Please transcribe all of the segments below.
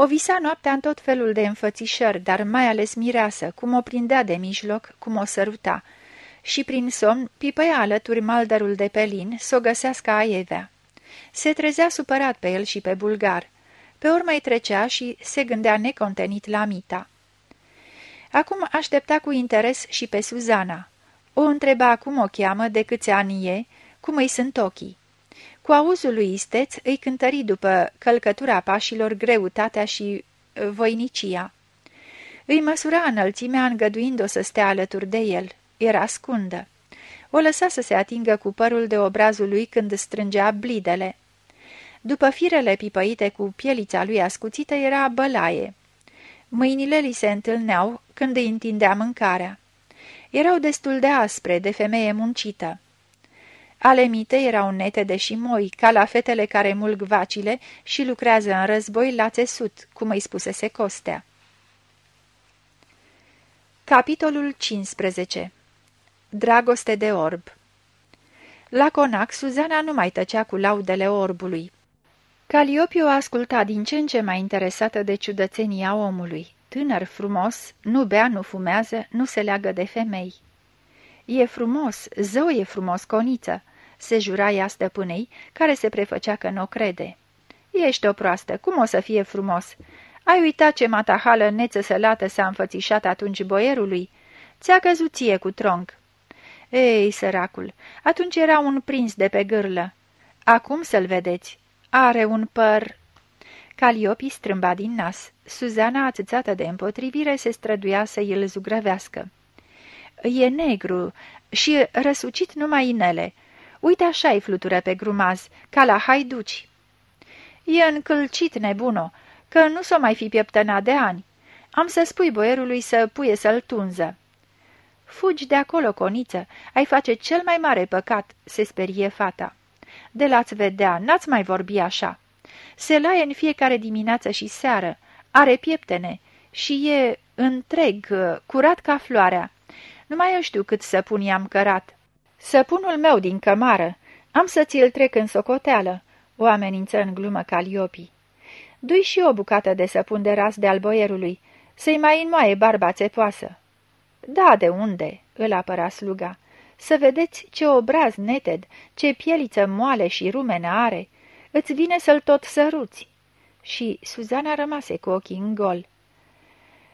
O visa noaptea în tot felul de înfățișări, dar mai ales mireasă, cum o prindea de mijloc, cum o săruta. Și prin somn pipăia alături maldărul de pelin să o găsească aievea. Se trezea supărat pe el și pe bulgar. Pe urmă îi trecea și se gândea necontenit la Mita. Acum aștepta cu interes și pe Suzana. O întreba cum o cheamă, de câți ani e, cum îi sunt ochii. Cu auzul lui Isteț îi cântări după călcătura pașilor greutatea și uh, voinicia. Îi măsura înălțimea îngăduind-o să stea alături de el. Era scundă. O lăsa să se atingă cu părul de obrazul lui când strângea blidele. După firele pipăite cu pielița lui ascuțită era bălaie. Mâinile li se întâlneau când îi întindea mâncarea. Erau destul de aspre, de femeie muncită. Ale mite erau nete și moi, ca la fetele care mulg vacile și lucrează în război la țesut, cum îi spusese Costea. Capitolul 15 Dragoste de orb La conac, Suzana nu mai tăcea cu laudele orbului. Caliopio asculta din ce în ce mai interesată de ciudățenia omului. Tânăr frumos, nu bea, nu fumează, nu se leagă de femei. E frumos, zău e frumos, coniță, se jura ea stăpânei, care se prefăcea că nu o crede. Ești o proastă, cum o să fie frumos? Ai uitat ce matahală neță sălată s-a înfățișat atunci boierului? Ți-a căzut ție cu tronc. Ei, săracul, atunci era un prins de pe gârlă. Acum să-l vedeți. Are un păr... Caliopi strâmba din nas. Suzana, ațățată de împotrivire, se străduia să îl zugrăvească. E negru și răsucit numai inele. Uite așa-i flutură pe grumaz, ca la haiduci. E încălcit, nebuno, că nu s-o mai fi pieptănat de ani. Am să spui boierului să puie să-l tunză. Fugi de acolo, coniță, ai face cel mai mare păcat, se sperie fata. De la-ți vedea, n-ați mai vorbi așa. Se laie în fiecare dimineață și seară, are pieptene și e întreg, curat ca floarea. Nu mai știu cât săpun i-am cărat. Săpunul meu din cămară, am să ți-l trec în socoteală, o amenință în glumă Caliopi. Dui și o bucată de săpun de ras de al boierului, să-i mai înmoaie barba țepoasă. Da, de unde?" îl apăra sluga. Să vedeți ce obraz neted, ce pieliță moale și rumenă are. Îți vine să-l tot săruți." Și Suzana rămase cu ochii în gol.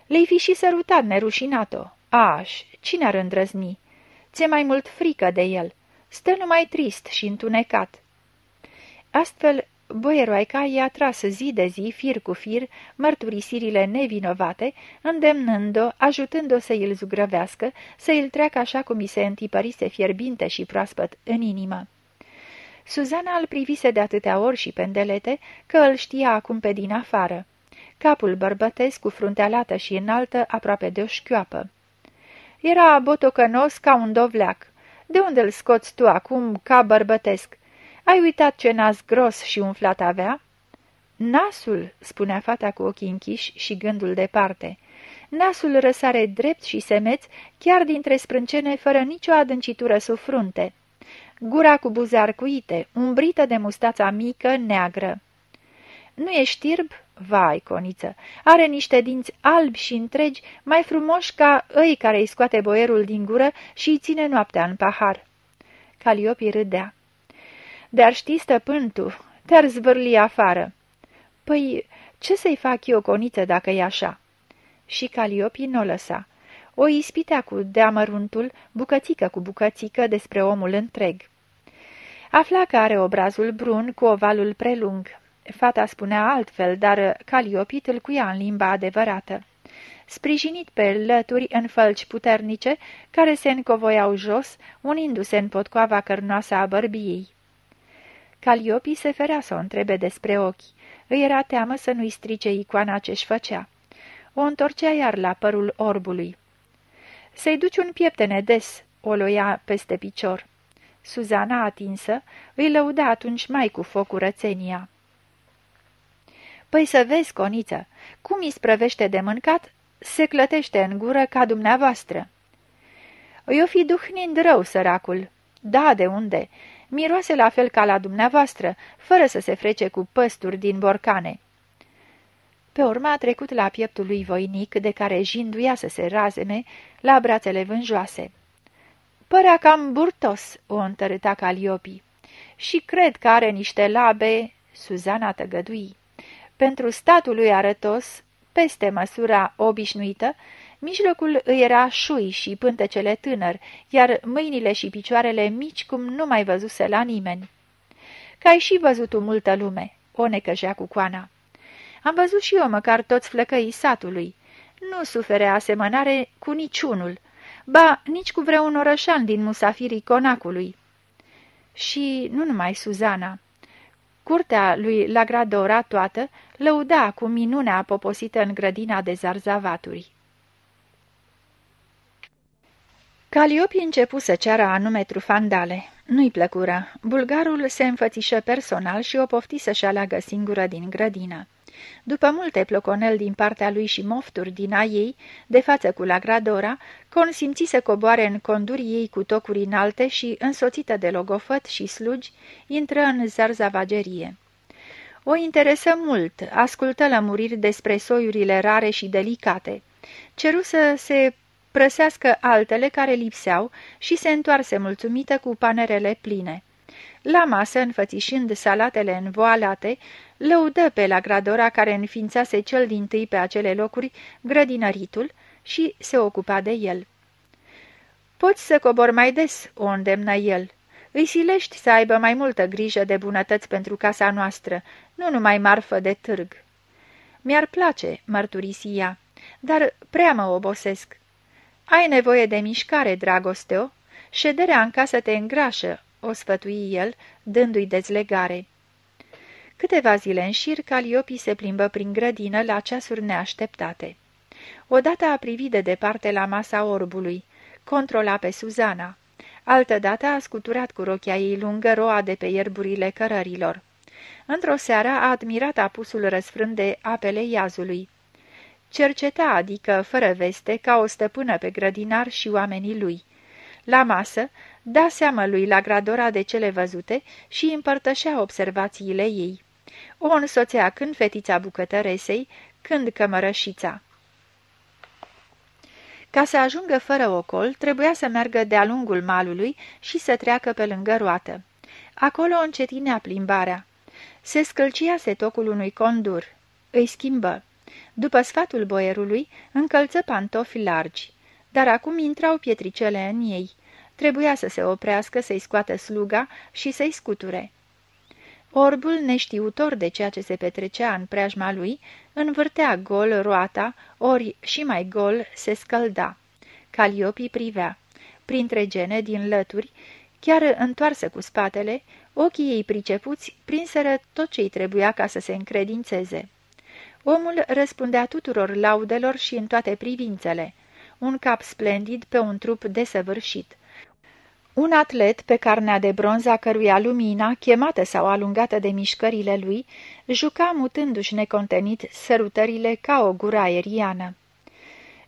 Le-i fi și sărutat nerușinato. Aș, cine ar îndrăzni? Ți-e mai mult frică de el. Stă numai trist și întunecat." Astfel Boieroaica i-a tras zi de zi, fir cu fir, mărturisirile nevinovate, îndemnând-o, ajutând-o să îl zugrăvească, să îl treacă așa cum i se întipărise fierbinte și proaspăt în inimă. Suzana îl privise de atâtea ori și pendelete că îl știa acum pe din afară. Capul bărbătesc cu fruntea lată și înaltă, aproape de o șchioapă. Era botocănos ca un dovleac. De unde îl scoți tu acum ca bărbătesc?" Ai uitat ce nas gros și umflat avea?" Nasul," spunea fata cu ochii închiși și gândul departe. Nasul răsare drept și semeț, chiar dintre sprâncene, fără nicio adâncitură sub frunte. Gura cu buze arcuite, umbrită de mustața mică, neagră. Nu e știrb? Vai, coniță, are niște dinți albi și întregi, mai frumoși ca îi care îi scoate boierul din gură și îi ține noaptea în pahar. Caliopi râdea. Dar știi, stăpân tu, te-ar zvârli afară. Păi, ce să-i fac eu, coniță, dacă e așa?" Și Caliopi nu o lăsa. O ispitea cu deamăruntul, bucățică cu bucățică despre omul întreg. Afla că are obrazul brun cu ovalul prelung. Fata spunea altfel, dar Caliopi tâlcuia în limba adevărată. Sprijinit pe lături în fălci puternice, care se încovoiau jos, unindu-se în potcoava cărnoasă a bărbiei. Caliopi se ferea să o întrebe despre ochi. Îi era teamă să nu-i strice icoana ce-și făcea. O întorcea iar la părul orbului. Să-i duci un pieptene des, o loia peste picior. Suzana, atinsă, îi lăuda atunci mai cu foc curățenia. Păi să vezi, coniță, cum îi sprăvește de mâncat, se clătește în gură ca dumneavoastră. Eu fi duhnind rău, săracul. Da, de unde? miroase la fel ca la dumneavoastră, fără să se frece cu păsturi din borcane. Pe urmă a trecut la pieptul lui voinic, de care jinduia să se razeme la brațele vânjoase. Părea cam burtos, o întărâta Caliopi. Și cred că are niște labe, Suzana tăgădui. Pentru statul lui arătos, peste măsura obișnuită, mijlocul îi era șui și pântecele tânăr, iar mâinile și picioarele mici cum nu mai văzuse la nimeni. Că ai și văzut multă lume, o necăjea cu coana. Am văzut și eu măcar toți flăcăii satului. Nu sufere asemănare cu niciunul, ba nici cu vreun orășan din musafirii conacului. Și nu numai Suzana. Curtea lui Lagradora toată lăuda cu minunea poposită în grădina de zarzavaturi. Caliopi începu să ceară anume trufandale. Nu-i plăcură. Bulgarul se înfățișă personal și o pofti să-și aleagă singură din grădină. După multe ploconel din partea lui și mofturi din a ei, de față cu la Gradora, consimți să coboare în condurii ei cu tocuri înalte și, însoțită de logofăt și slugi, intră în zarzavagerie. O interesă mult, ascultă lămuriri despre soiurile rare și delicate. Ceru să se prăsească altele care lipseau și se întoarse mulțumită cu panerele pline. La masă, înfățișând salatele învoalate, lăudă pe la gradora care înființase cel din tâi pe acele locuri grădinăritul și se ocupa de el. Poți să cobor mai des," o îndemnă el. Îi silești să aibă mai multă grijă de bunătăți pentru casa noastră, nu numai marfă de târg." Mi-ar place," mărturisi ea, dar prea mă obosesc." Ai nevoie de mișcare, dragosteo? Șederea în casă te îngrașă," o sfătui el, dându-i dezlegare. Câteva zile în șir, Caliopii se plimbă prin grădină la ceasuri neașteptate. Odată a privit de departe la masa orbului, controla pe Suzana. Altădată a scuturat cu rochia ei lungă roa de pe ierburile cărărilor. Într-o seară a admirat apusul răsfrânt de apele iazului. Cerceta, adică fără veste, ca o stăpână pe grădinar și oamenii lui. La masă, da seamă lui la gradora de cele văzute și împărtășea observațiile ei. O însoțea când fetița bucătăresei, când cămărășița. Ca să ajungă fără ocol, trebuia să meargă de-a lungul malului și să treacă pe lângă roată. Acolo încetinea plimbarea. Se scălcia setocul unui condur. Îi schimbă. După sfatul boierului, încălță pantofi largi, dar acum intrau pietricele în ei. Trebuia să se oprească, să-i scoată sluga și să-i scuture. Orbul, neștiutor de ceea ce se petrecea în preajma lui, învârtea gol roata, ori și mai gol se scălda. Caliopii privea. Printre gene din lături, chiar întoarsă cu spatele, ochii ei pricepuți prinseră tot ce-i trebuia ca să se încredințeze. Omul răspundea tuturor laudelor și în toate privințele. Un cap splendid pe un trup desăvârșit. Un atlet pe carnea de bronz a căruia lumina, chemată sau alungată de mișcările lui, juca mutându-și necontenit sărutările ca o gură aeriană.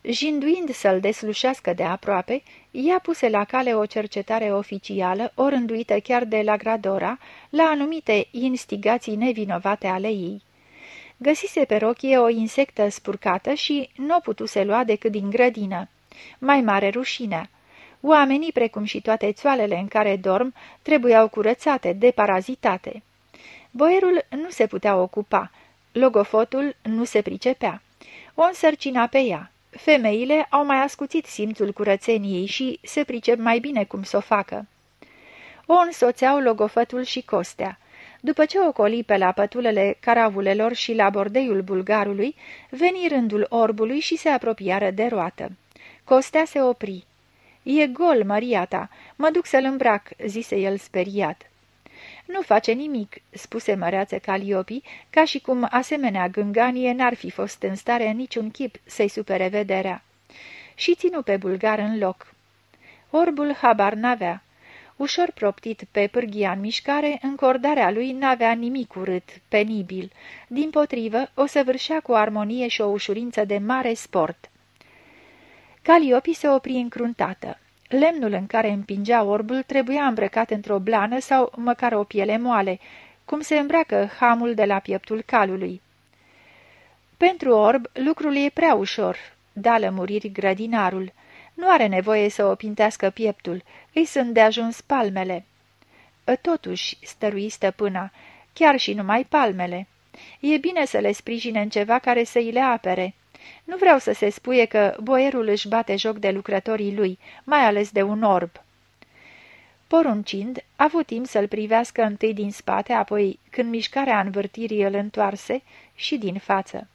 Jinduind să-l deslușească de aproape, ea puse la cale o cercetare oficială, orânduită chiar de la Gradora, la anumite instigații nevinovate ale ei. Găsise pe rochie o insectă spurcată și nu o putuse lua decât din grădină. Mai mare rușinea. Oamenii, precum și toate țoalele în care dorm, trebuiau curățate, deparazitate. Boierul nu se putea ocupa, logofotul nu se pricepea. O însărcina pe ea. Femeile au mai ascuțit simțul curățeniei și se pricep mai bine cum să o facă. O însoțeau logofătul și costea. După ce ocoli pe la pătulele caravulelor și la bordeiul bulgarului, veni rândul orbului și se apropiară de roată. Costea se opri. E gol, Maria ta, mă duc să-l îmbrac," zise el speriat. Nu face nimic," spuse măreață Caliopi, ca și cum asemenea gânganie n-ar fi fost în stare în niciun chip să-i supere vederea. Și ținu pe bulgar în loc. Orbul habar n-avea. Ușor proptit pe pârghia în mișcare, încordarea lui n-avea nimic urât, penibil. Din potrivă, o săvârșea cu armonie și o ușurință de mare sport. Caliopi se opri încruntată. Lemnul în care împingea orbul trebuia îmbrăcat într-o blană sau măcar o piele moale, cum se îmbracă hamul de la pieptul calului. Pentru orb, lucrul e prea ușor, da lămuriri grădinarul. Nu are nevoie să o pintească pieptul, îi sunt de ajuns palmele. Totuși, stărui stăpâna, chiar și numai palmele. E bine să le sprijine în ceva care să îi le apere. Nu vreau să se spuie că boierul își bate joc de lucrătorii lui, mai ales de un orb. Poruncind, a avut timp să-l privească întâi din spate, apoi, când mișcarea învârtirii îl întoarse, și din față.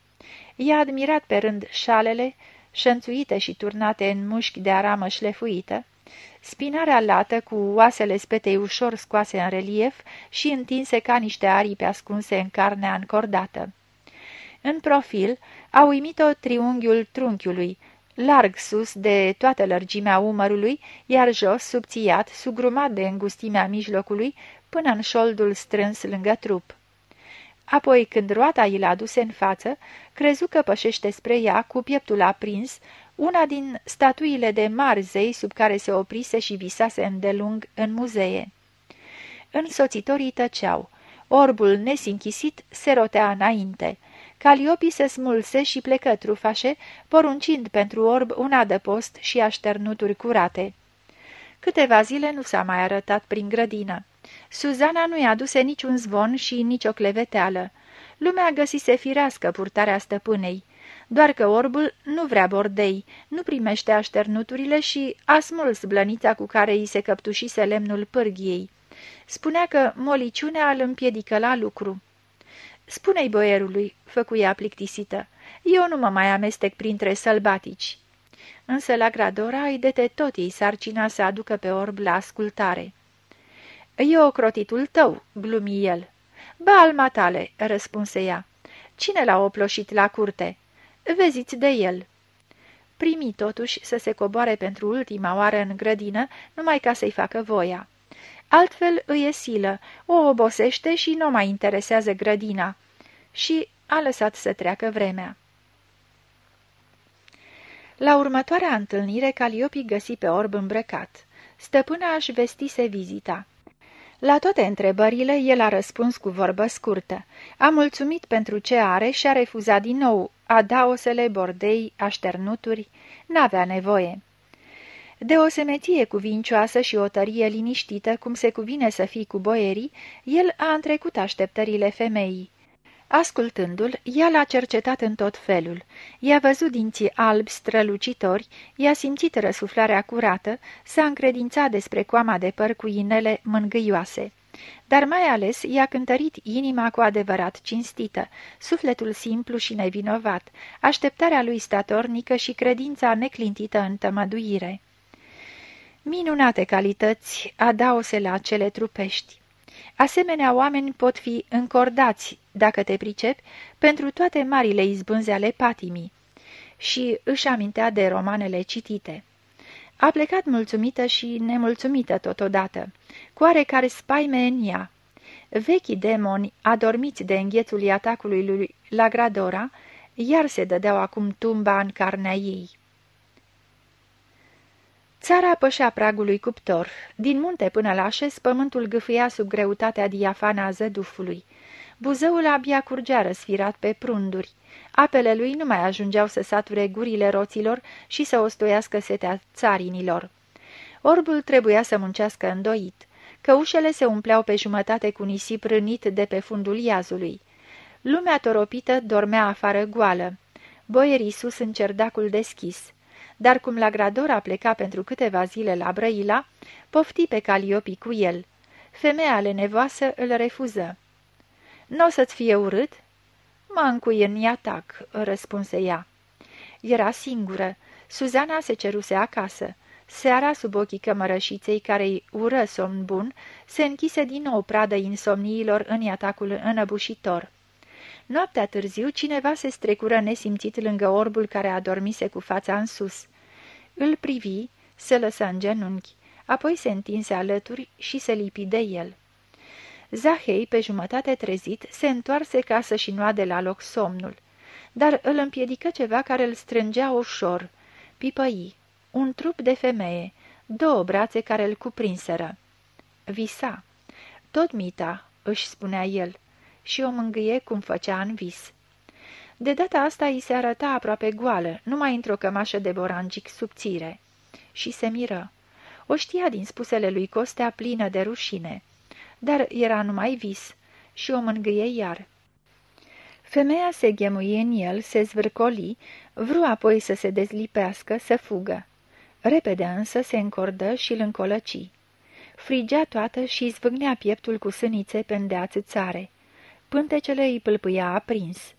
I-a admirat pe rând șalele, șănțuite și turnate în mușchi de aramă șlefuită, spinarea lată cu oasele spetei ușor scoase în relief și întinse ca niște aripi ascunse în carnea încordată. În profil a uimit-o triunghiul trunchiului, larg sus de toată lărgimea umărului, iar jos, subțiat, sugrumat de îngustimea mijlocului, până în șoldul strâns lângă trup. Apoi, când roata i l-a aduse în față, crezu că pășește spre ea, cu pieptul aprins, una din statuile de mari zei sub care se oprise și visase îndelung în muzee. Însoțitorii tăceau. Orbul nesinchisit se rotea înainte. Caliopi se smulse și plecă trufașe, poruncind pentru orb un adăpost și așternuturi curate. Câteva zile nu s-a mai arătat prin grădină. Suzana nu-i aduse niciun zvon și nicio cleveteală. Lumea găsise firească purtarea stăpânei, doar că orbul nu vrea bordei, nu primește așternuturile și a smuls blănița cu care îi se căptușise lemnul pârghiei. Spunea că moliciunea îl împiedică la lucru. Spune-i boierului, făcuia plictisită, eu nu mă mai amestec printre sălbatici. Însă la Gradora îi dete tot ei sarcina să aducă pe orb la ascultare. E ocrotitul tău," glumi el. Ba, alma tale," răspunse ea. Cine l-a oploșit la curte?" Veziți de el." Primi totuși să se coboare pentru ultima oară în grădină, numai ca să-i facă voia. Altfel îi e silă, o obosește și nu mai interesează grădina. Și a lăsat să treacă vremea. La următoarea întâlnire, Caliopi găsi pe orb îmbrăcat. Stăpâna își vestise vizita. La toate întrebările, el a răspuns cu vorbă scurtă. A mulțumit pentru ce are și a refuzat din nou adaosele, bordei, așternuturi. N-avea nevoie. De o semeție cuvincioasă și o tărie liniștită, cum se cuvine să fii cu boierii, el a întrecut așteptările femeii. Ascultându-l, ea l-a cercetat în tot felul. I-a văzut dinții albi strălucitori, i-a simțit răsuflarea curată, s-a încredințat despre coama de păr cu inele mângâioase. Dar mai ales i-a cântărit inima cu adevărat cinstită, sufletul simplu și nevinovat, așteptarea lui statornică și credința neclintită în tămăduire. Minunate calități adaose la cele trupești. Asemenea oameni pot fi încordați, dacă te pricepi, pentru toate marile izbânze ale patimii. Și își amintea de romanele citite. A plecat mulțumită și nemulțumită totodată, cu oarecare spaime în ea. Vechii demoni, adormiți de înghețul atacului lui Lagradora, iar se dădeau acum tumba în carnea ei. Țara pășea pragului cuptor. Din munte până la așez, pământul gâfâia sub greutatea diafana a zădufului. Buzăul abia curgea răsfirat pe prunduri. Apele lui nu mai ajungeau să sature gurile roților și să ostoiască setea țarinilor. Orbul trebuia să muncească îndoit. Căușele se umpleau pe jumătate cu nisip rânit de pe fundul iazului. Lumea toropită dormea afară goală. Boierii sus în cerdacul deschis dar cum la Grador a plecat pentru câteva zile la Brăila, pofti pe Caliopi cu el. Femeia lenevoasă îl refuză. Nu o să-ți fie urât?" Mă încui în atac," răspunse ea. Era singură. Suzana se ceruse acasă. Seara, sub ochii cămărășiței care-i ură somn bun, se închise din nou pradă insomniilor în atacul înăbușitor. Noaptea târziu, cineva se strecură nesimțit lângă orbul care adormise cu fața în sus. Îl privi, se lăsă în genunchi, apoi se întinse alături și se lipi de el. Zahei, pe jumătate trezit, se întoarse ca să-și de la loc somnul, dar îl împiedică ceva care îl strângea ușor, pipăi, un trup de femeie, două brațe care îl cuprinseră. Visa. Tot mita, își spunea el, și o mângâie cum făcea în vis. De data asta îi se arăta aproape goală, numai într-o cămașă de borangic subțire. Și se miră. O știa din spusele lui Costea plină de rușine. Dar era numai vis și o mângâie iar. Femeia se ghemuie în el, se zvârcoli, vreau apoi să se dezlipească, să fugă. Repede însă se încordă și îl încolăci. Frigea toată și zvâgnea pieptul cu sânițe pendea țare. Pântecele îi pâlpâia aprins.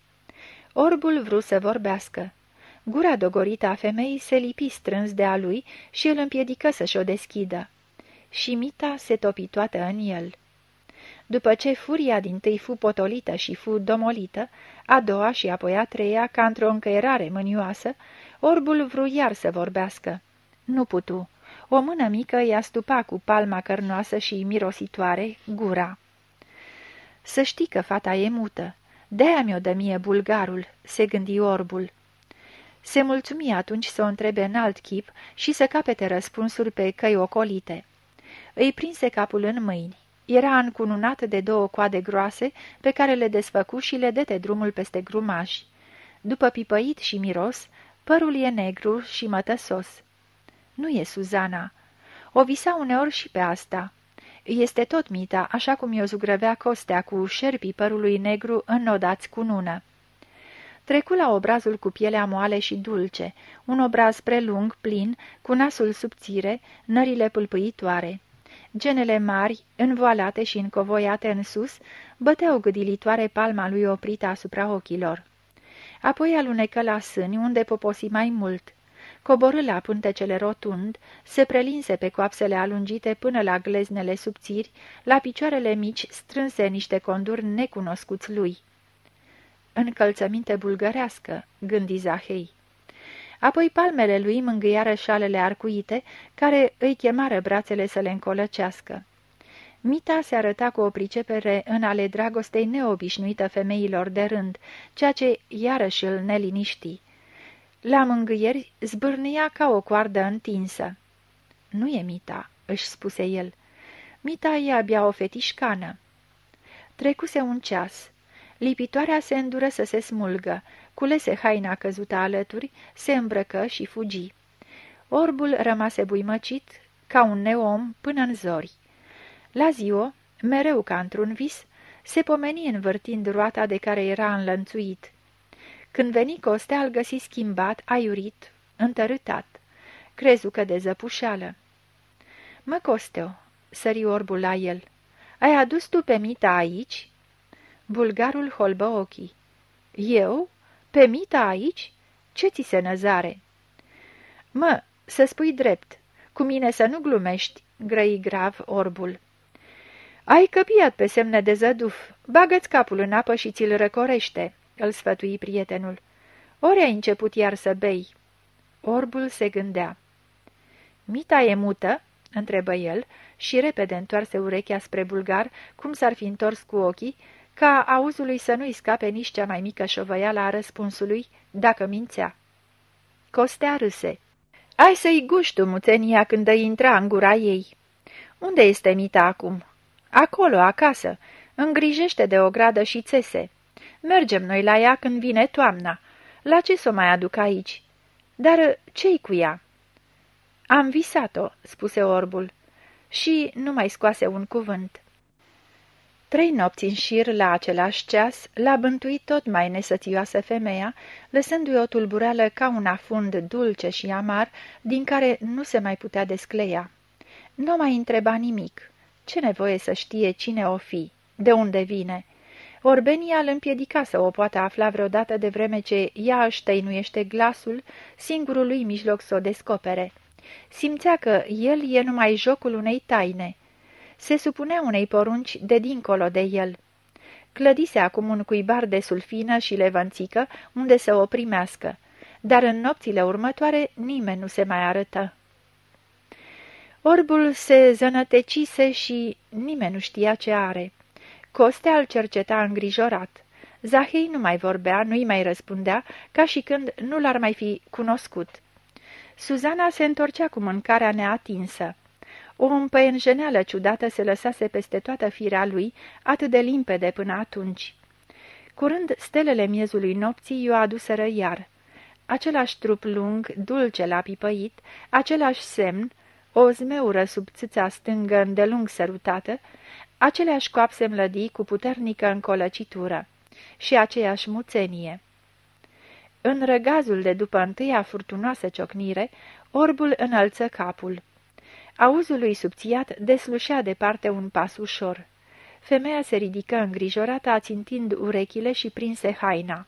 Orbul vrut să vorbească. Gura dogorită a femeii se lipi strâns de a lui și îl împiedică să-și o deschidă. Și Mita se topi toată în el. După ce furia din tâi fu potolită și fu domolită, a doua și apoi a treia, ca într-o încăierare mânioasă, orbul vru iar să vorbească. Nu putu. O mână mică i-a stupa cu palma cărnoasă și mirositoare gura. Să știi că fata e mută. De-aia mi-o dă mie bulgarul," se gândi orbul. Se mulțumi atunci să o întrebe în alt chip și să capete răspunsuri pe căi ocolite. Îi prinse capul în mâini. Era încununat de două coade groase pe care le desfăcu și le dete drumul peste grumași. După pipăit și miros, părul e negru și mătăsos. Nu e Suzana. O visa uneori și pe asta. Este tot Mita, așa cum i-o zugrăvea Costea cu șerpii părului negru înnodați cu nună. Trecu la obrazul cu pielea moale și dulce, un obraz prelung, plin, cu nasul subțire, nările pâlpâitoare. Genele mari, învoalate și încovoiate în sus, băteau gâdilitoare palma lui oprită asupra ochilor. Apoi alunecă la sâni, unde poposi mai mult. Coborâ la pântecele rotund, se prelinse pe coapsele alungite până la gleznele subțiri, la picioarele mici strânse niște conduri necunoscuți lui. Încălțăminte bulgărească, gândi Zahei. Apoi palmele lui mângâiară șalele arcuite, care îi chemară brațele să le încolăcească. Mita se arăta cu o pricepere în ale dragostei neobișnuită femeilor de rând, ceea ce iarăși îl neliniști. La mângâieri zbârnea ca o coardă întinsă. Nu e Mita," își spuse el. Mita e abia o fetișcană." Trecuse un ceas. Lipitoarea se îndură să se smulgă, culese haina căzută alături, se îmbrăcă și fugi. Orbul rămase buimăcit, ca un neom, până în zori. La ziua, mereu ca într-un vis, se pomeni învârtind roata de care era înlănțuit. Când veni Costea, îl găsi schimbat, aiurit, întărâtat. Crezu că de zăpușeală. Mă, Costeo, sări orbul la el, ai adus tu pe Mita aici?" Bulgarul holbă ochii. Eu? Pe Mita aici? Ce ți se năzare?" Mă, să spui drept, cu mine să nu glumești," grăi grav orbul. Ai căpiat pe semne de zăduf, bagă-ți capul în apă și ți-l răcorește," îl sfătui prietenul. Ori ai început iar să bei?" Orbul se gândea. Mita e mută?" întrebă el și repede întoarse urechea spre bulgar, cum s-ar fi întors cu ochii, ca auzului să nu-i scape nici cea mai mică șovăială a răspunsului, dacă mințea. Costea râse. Ai să-i guști muțenia când îi intra în gura ei. Unde este Mita acum?" Acolo, acasă. Îngrijește de o gradă și țese. Mergem noi la ea când vine toamna. La ce să o mai aduc aici? Dar ce-i cu ea?" Am visat-o," spuse orbul. Și nu mai scoase un cuvânt. Trei nopți în șir la același ceas l-a bântuit tot mai nesățioasă femeia, lăsându-i o tulburală ca un afund dulce și amar, din care nu se mai putea descleia. Nu mai întreba nimic. Ce nevoie să știe cine o fi? De unde vine? Orbenia îl împiedica să o poată afla vreodată de vreme ce ea își tăinuiește glasul, singurul lui mijloc să o descopere. Simțea că el e numai jocul unei taine. Se supunea unei porunci de dincolo de el. Clădise acum un cuibar de sulfină și levănțică unde să o primească, dar în nopțile următoare nimeni nu se mai arătă. Orbul se zănătecise și nimeni nu știa ce are. Costea îl cerceta îngrijorat. Zahei nu mai vorbea, nu-i mai răspundea, ca și când nu l-ar mai fi cunoscut. Suzana se întorcea cu mâncarea neatinsă. O împăienjeneală ciudată se lăsase peste toată firea lui, atât de limpede până atunci. Curând, stelele miezului nopții i-o aduseră iar. Același trup lung, dulce la pipăit, același semn, o zmeură sub țâța stângă îndelung sărutată, aceleași coapse mlădii cu puternică încolăcitură și aceeași muțenie. În răgazul de după întâia furtunoasă ciocnire, orbul înălță capul. Auzul lui subțiat deslușea departe un pas ușor. Femeia se ridică îngrijorată, ațintind urechile și prinse haina.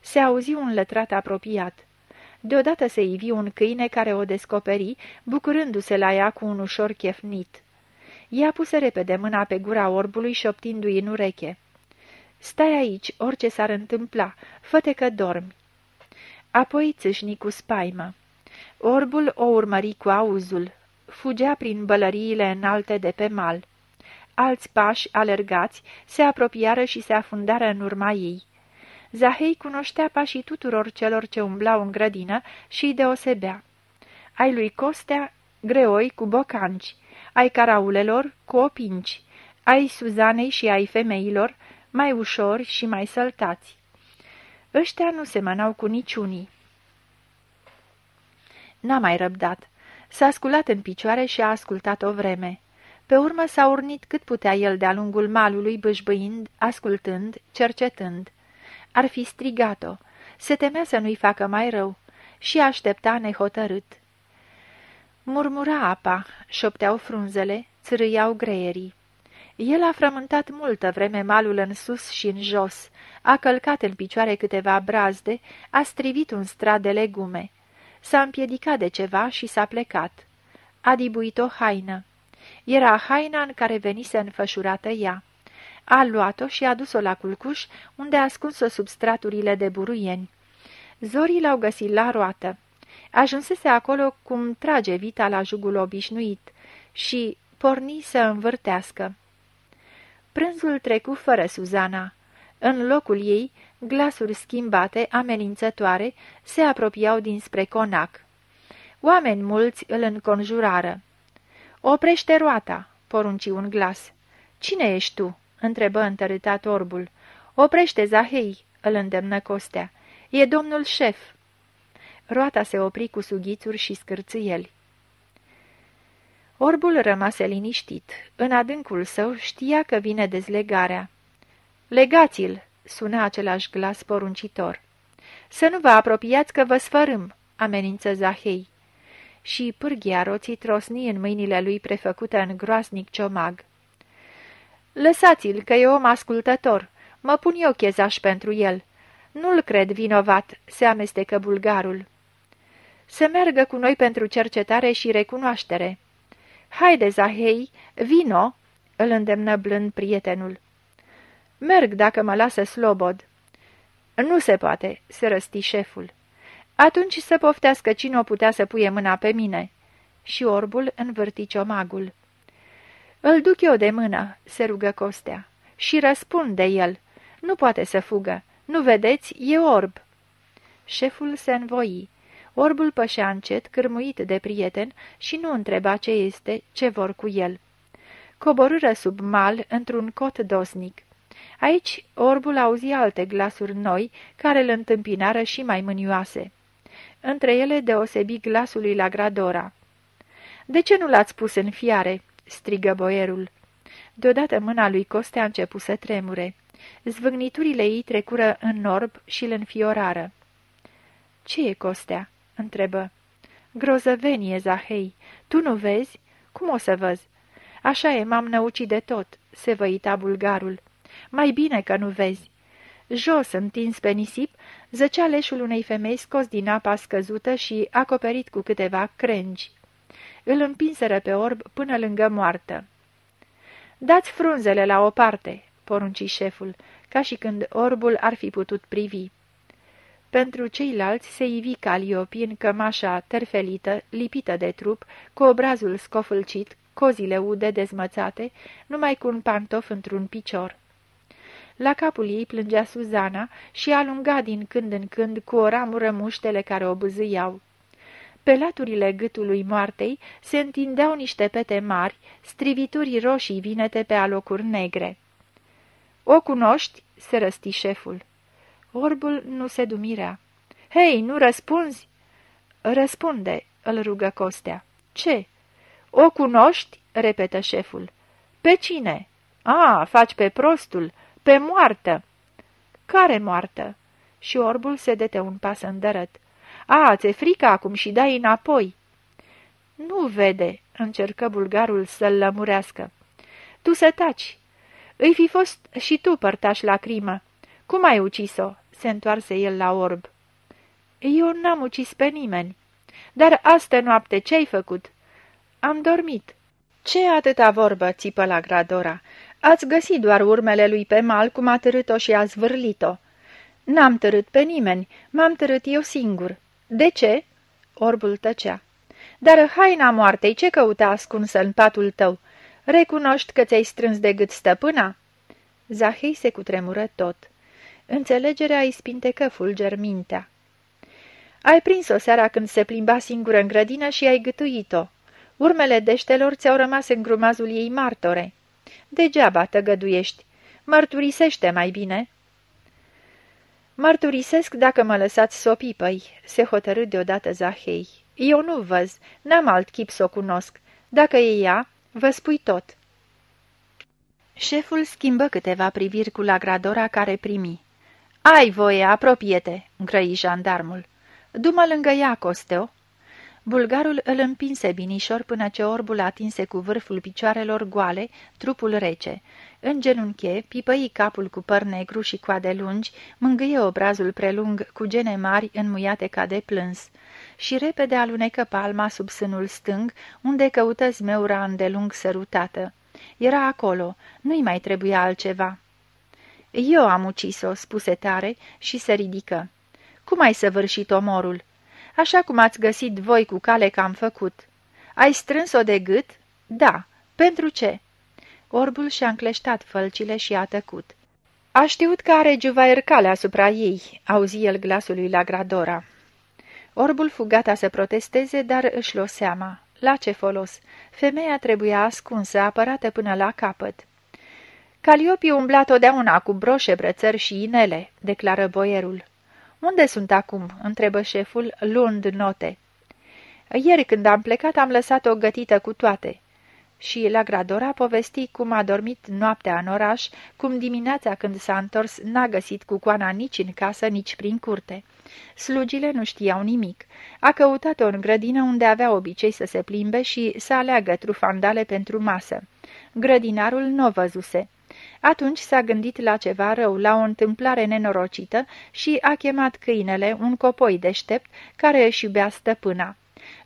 Se auzi un lătrat apropiat. Deodată se ivi un câine care o descoperi, bucurându-se la ea cu un ușor chefnit. Ea puse repede mâna pe gura orbului, șoptindu-i în ureche. Stai aici, orice s-ar întâmpla, fă că dormi." Apoi țâșni cu spaimă. Orbul o urmări cu auzul. Fugea prin bălăriile înalte de pe mal. Alți pași alergați se apropiară și se afundară în urma ei. Zahei cunoștea pașii tuturor celor ce umblau în grădină și îi deosebea. Ai lui Costea, greoi cu bocanci, ai caraulelor cu opinci, ai Suzanei și ai femeilor, mai ușori și mai săltați. Ăștia nu semănau cu niciunii. N-a mai răbdat. S-a sculat în picioare și a ascultat o vreme. Pe urmă s-a urnit cât putea el de-a lungul malului, bâșbâind, ascultând, cercetând. Ar fi strigat-o. Se temea să nu-i facă mai rău și aștepta nehotărât. Murmura apa, șopteau frunzele, țârâiau greierii. El a frământat multă vreme malul în sus și în jos, a călcat în picioare câteva brazde, a strivit un strat de legume. S-a împiedicat de ceva și s-a plecat. A dibuit o haină. Era haina în care venise înfășurată ea. A luat-o și a dus-o la culcuș, unde a ascuns-o sub straturile de buruieni. Zorii l-au găsit la roată. Ajunsese acolo cum trage vita la jugul obișnuit și porni să învârtească. Prânzul trecu fără Suzana. În locul ei, glasuri schimbate, amenințătoare, se apropiau dinspre conac. Oameni mulți îl înconjurară. Oprește roata!" porunci un glas. Cine ești tu?" întrebă întărâtat orbul. Oprește, Zahei!" îl îndemnă Costea. E domnul șef!" Roata se opri cu sughițuri și scârțâieli. Orbul rămase liniștit. În adâncul său știa că vine dezlegarea. Legați-l!" sună același glas poruncitor. Să nu vă apropiați că vă sfărâm!" amenință Zahei. Și pârghia roții trosni în mâinile lui prefăcută în groasnic ciomag. Lăsați-l, că e om ascultător. Mă pun eu chezaș pentru el. Nu-l cred vinovat," se amestecă bulgarul. Să meargă cu noi pentru cercetare și recunoaștere." Haide, Zahei, vino!" îl îndemnă blând prietenul. Merg dacă mă lasă slobod." Nu se poate," se răsti șeful. Atunci să poftească cine o putea să puie mâna pe mine." Și orbul învârti ciomagul. Îl duc eu de mână," se rugă Costea. Și răspund de el. Nu poate să fugă. Nu vedeți? E orb." Șeful se învoi. Orbul pășea încet, cârmuit de prieten, și nu întreba ce este, ce vor cu el. Coborâră sub mal, într-un cot dosnic. Aici orbul auzi alte glasuri noi, care îl întâmpinară și mai mânioase. Între ele deosebi glasului la Gradora. De ce nu l-ați pus în fiare?" strigă boierul. Deodată mâna lui Coste a început să tremure. Zvâgniturile ei trecură în orb și îl înfiorară. Ce e Costea?" Întrebă. Grozăvenie, Zahei, tu nu vezi? Cum o să văz? Așa e, m-am năucit de tot, se văita bulgarul. Mai bine că nu vezi. Jos, întins pe nisip, zăcea leșul unei femei scos din apa scăzută și acoperit cu câteva crengi. Îl împinseră pe orb până lângă moartă. Dați frunzele la o parte, porunci șeful, ca și când orbul ar fi putut privi. Pentru ceilalți se ivi Caliopi în cămașa terfelită, lipită de trup, cu obrazul scofâlcit, cozile ude dezmățate, numai cu un pantof într-un picior. La capul ei plângea Suzana și alunga din când în când cu o ramură muștele care o bâzâiau. Pe laturile gâtului moartei se întindeau niște pete mari, strivituri roșii vinete pe alocuri negre. O cunoști?" se răsti șeful. Orbul nu se dumirea. Hei, nu răspunzi?" Răspunde," îl rugă Costea. Ce?" O cunoști?" repetă șeful. Pe cine?" A, faci pe prostul, pe moartă." Care moartă?" Și orbul se dete un pas îndărăt. A, ți-e frică acum și dai înapoi." Nu vede," încercă bulgarul să-l lămurească. Tu să taci. Îi fi fost și tu părtaș la crimă. Cum ai ucis-o?" se întoarse el la orb. Eu n-am ucis pe nimeni. Dar astă noapte ce-ai făcut?" Am dormit." Ce atâta vorbă?" țipă la Gradora. Ați găsit doar urmele lui pe mal, cum a târât-o și a zvârlit-o." N-am târât pe nimeni, m-am târât eu singur." De ce?" Orbul tăcea. Dar haina moartei ce căuta ascunsă în patul tău? Recunoști că ți-ai strâns de gât stăpâna?" Zahei se cutremură tot. Înțelegerea îi spintecă fulger mintea. Ai prins-o seara când se plimba singură în grădină și ai gâtuit-o. Urmele deștelor ți-au rămas în grumazul ei martore. Degeaba tăgăduiești. Mărturisește mai bine." Mărturisesc dacă mă lăsați să o pipăi," se hotărâ deodată Zahei. Eu nu văz, n-am alt chip să o cunosc. Dacă e ea, vă spui tot." Șeful schimbă câteva priviri cu lagradora care primi. Ai voie, apropie-te," îngrăi jandarmul. Du-mă lângă ea, Costeo." Bulgarul îl împinse binișor până ce orbul atinse cu vârful picioarelor goale trupul rece. În genunche, pipăi capul cu păr negru și coade lungi, mângâie obrazul prelung cu gene mari înmuiate ca de plâns și repede alunecă palma sub sânul stâng, unde căută zmeura îndelung sărutată. Era acolo, nu-i mai trebuia altceva. Eu am ucis-o," spuse tare și se ridică. Cum ai săvârșit omorul?" Așa cum ați găsit voi cu cale că am făcut." Ai strâns-o de gât?" Da. Pentru ce?" Orbul și-a încleștat fălcile și a tăcut. A știut că are juvaer cale asupra ei," auzi el glasul lui la Gradora. Orbul fu gata să protesteze, dar își lua seama. La ce folos? Femeia trebuia ascunsă, apărată până la capăt. Caliopii umbla totdeauna cu broșe, brățări și inele, declară boierul. Unde sunt acum?" întrebă șeful, luând note. Ieri când am plecat am lăsat-o gătită cu toate." Și la Gradora povesti cum a dormit noaptea în oraș, cum dimineața când s-a întors n-a găsit cucoana nici în casă, nici prin curte. Slugile nu știau nimic. A căutat-o în grădină unde avea obicei să se plimbe și să aleagă trufandale pentru masă. Grădinarul nu o văzuse. Atunci s-a gândit la ceva rău, la o întâmplare nenorocită și a chemat câinele, un copoi deștept, care își iubea stăpâna.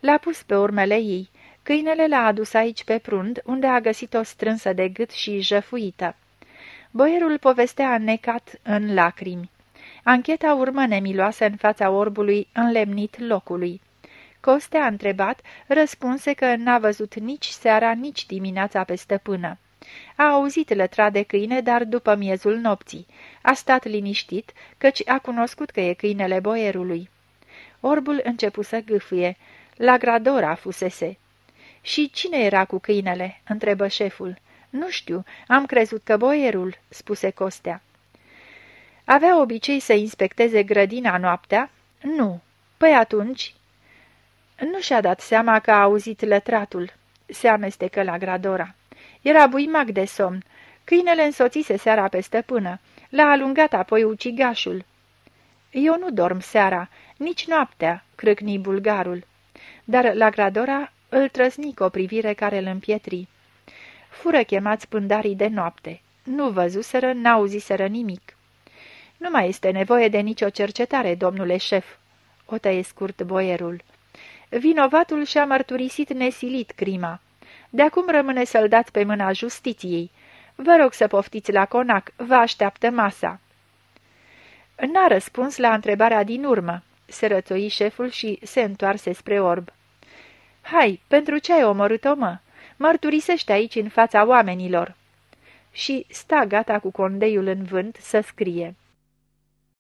L-a pus pe urmele ei. Câinele l-a adus aici pe prund, unde a găsit-o strânsă de gât și jăfuită. Boierul povestea necat în lacrimi. Ancheta urmă nemiloasă în fața orbului înlemnit locului. Coste a întrebat, răspunse că n-a văzut nici seara, nici dimineața pe stăpână. A auzit lătra de câine, dar după miezul nopții. A stat liniștit, căci a cunoscut că e câinele boierului. Orbul începu să gâfâie. La Gradora fusese. Și cine era cu câinele?" întrebă șeful. Nu știu, am crezut că boierul," spuse Costea. Avea obicei să inspecteze grădina noaptea? Nu. Păi atunci... Nu și-a dat seama că a auzit lătratul. Se amestecă la Gradora. Era buimac de somn. Câinele însoțise seara pe stăpână. L-a alungat apoi ucigașul. Eu nu dorm seara, nici noaptea, crâcni bulgarul. Dar la Gradora îl trăsni cu o privire care îl împietri. Fură chemați pândarii de noapte. Nu văzuseră, n-auziseră nimic. Nu mai este nevoie de nicio cercetare, domnule șef," o tăie scurt boierul. Vinovatul și-a mărturisit nesilit crima. De acum rămâne să-l dați pe mâna justiției. Vă rog să poftiți la conac, vă așteaptă masa." N-a răspuns la întrebarea din urmă. Se rățoi șeful și se întoarse spre orb. Hai, pentru ce ai omorât-o, mă? Mărturisește aici în fața oamenilor." Și sta gata cu condeiul în vânt să scrie.